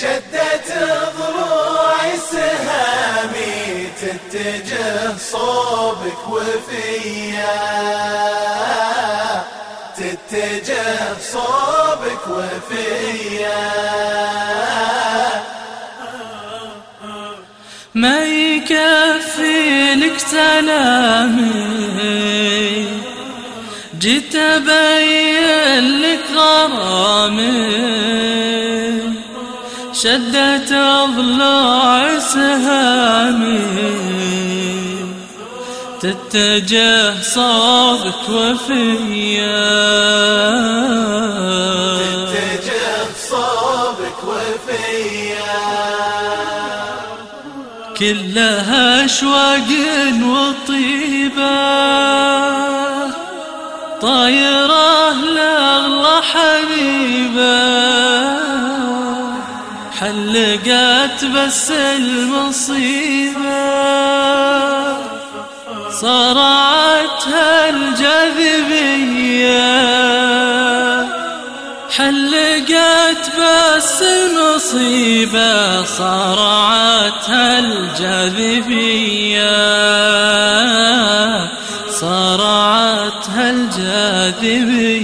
شدت ضلوع سهامي تتجه صوبك وفيا. تتجه صوبك وفيا. ما يكفي لك سلامي جيت ابين شدت أضلاع سهامي. تتجه صوبك وفيا تتجه صوبك وفيا. كلها أشواق وطيبة. طايرة حلقت بس المصيبة. صرعتها الجاذبية حلقت بس المصيبة. صرعتها الجاذبية صرعتها الجاذبية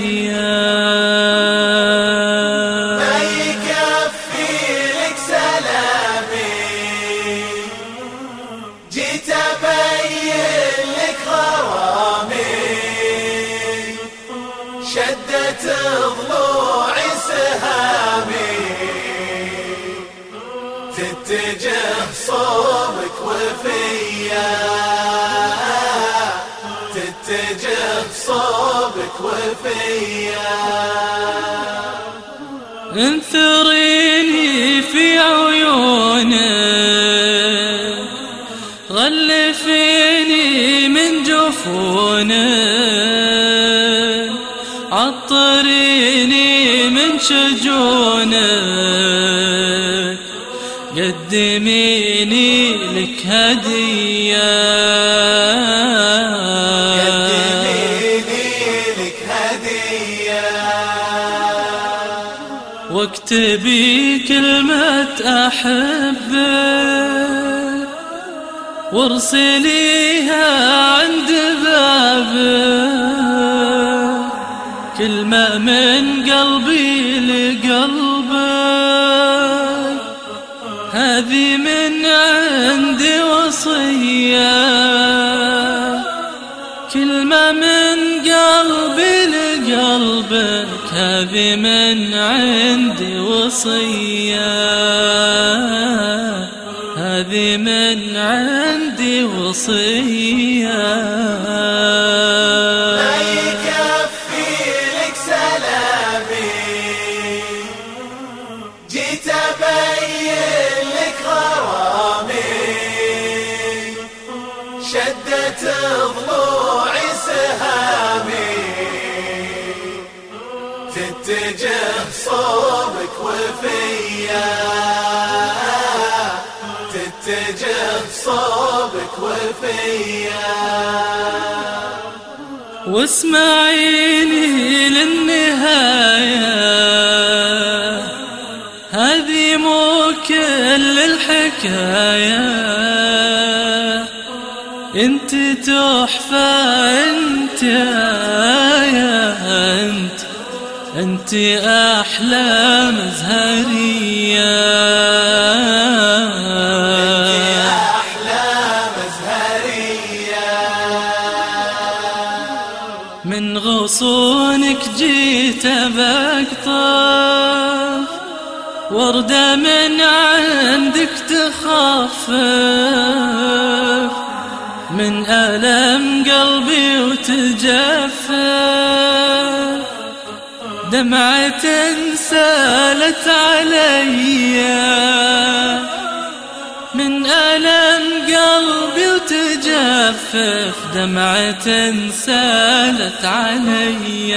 شدت ضلوع سهامي تتجه صوبك وفيا. تتجه صوبك وفيا. انثريني جفونك عطريني من شجونك قدميني لك هدية. واكتبي كلمة أحبك وارسليها عند بابك كلمة من قلبي لقلبك هذه من عندي وصية. كلمة من قلبي لقلبك هذه من عندي وصية. هذه من عندي وصية شدت ضلوع سهامي. تتجه صوبك وفيا. تتجه صوبك وفيا. واسمعيني للنهاية. هذه مو كل الحكاية انت تحفة انت يا انت انت أحلى مزهرية. بقطف وردة من عندك تخفف من ألم قلبي وتجفى دمعة سالت علي. من ألم قلبي وتجفف. دمعة سالت علي.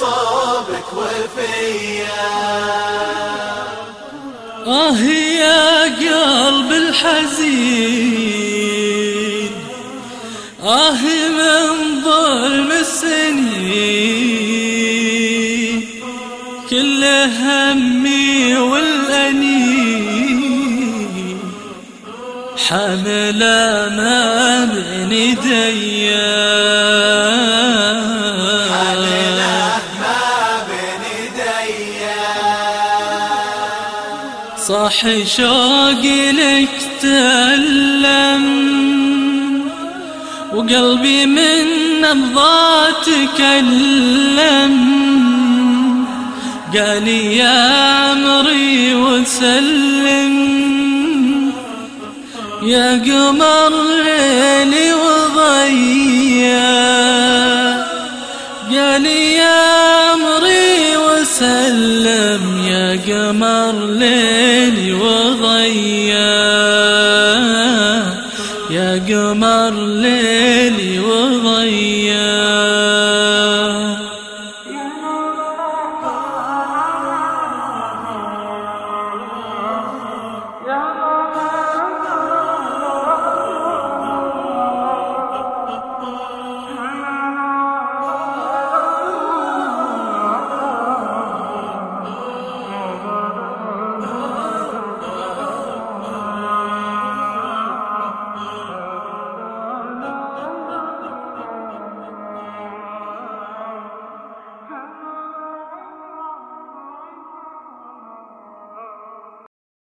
صوبك وفيا. آه يا قلب الحزين آه من ظلم السنين كل همي والأنين. حملة ما بين ايديا صاح شوقي لك تألم. وقلبي من نبضات تكلم قال يا عمري وسلم. يا قمر ليلي وضيا قال يا من